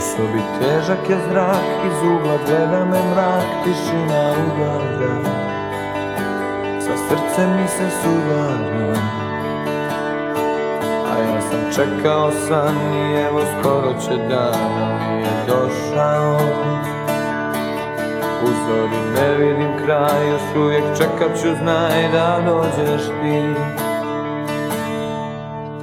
sobi težak je zrak Iz ugla gleda me mrak Tišina ugalja Sa srcem mi se sudara A ja sam čekao san I evo skoro će dan Nije došao. U zori ne vidim kraj Još uvijek čekat ću znaj Da dođeš ti.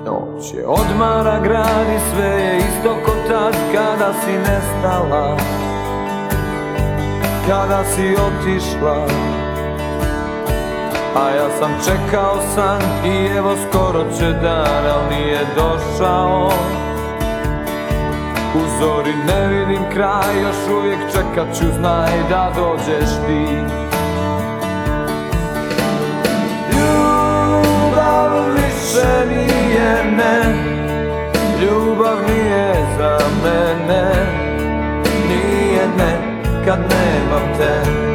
Noć je odmara grad i sve je isto tad kada si nestala Kada si otišla. A ja sam čekao san i evo skoro će dan, al nije došao. U zori ne vidim kraj, još uvijek čekat ću, znaj da dođeš ti. Ljubav više nije ne mene Nije ne kad nemam te.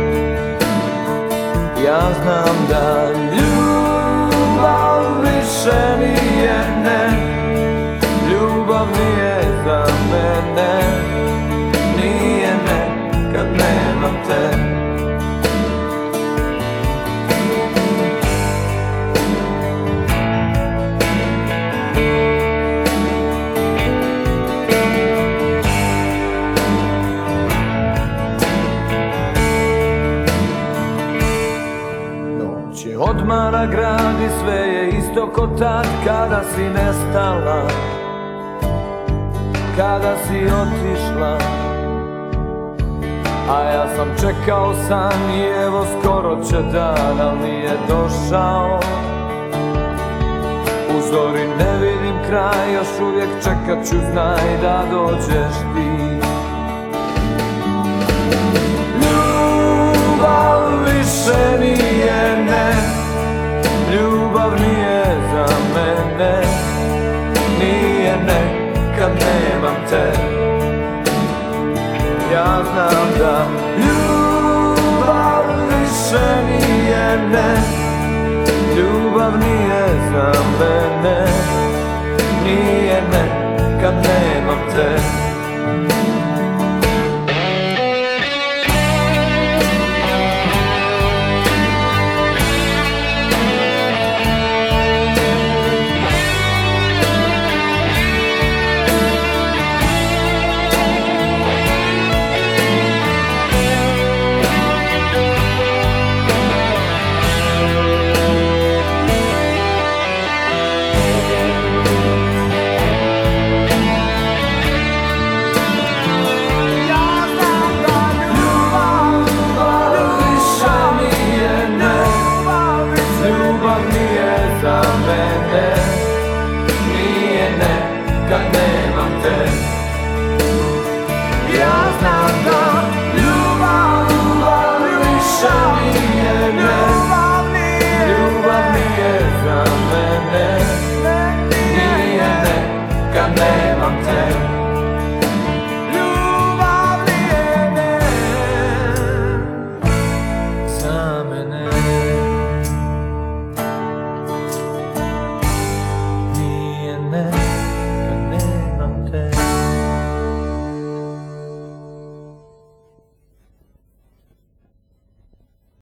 Ja znam da ljubav više nije ne Ljubav nije Je odmara grad i sve je isto ko tad kada si nestala Kada si otišla. A ja sam čekao san i evo skoro će dan, al nije došao. U zori ne vidim kraj, još uvijek čekat ću, znaj da dođeš ti. Ljubav više nije Ljubav nije za mene. Nije ne kad nemam te. Ja znam da ljubav više nije ne Amen.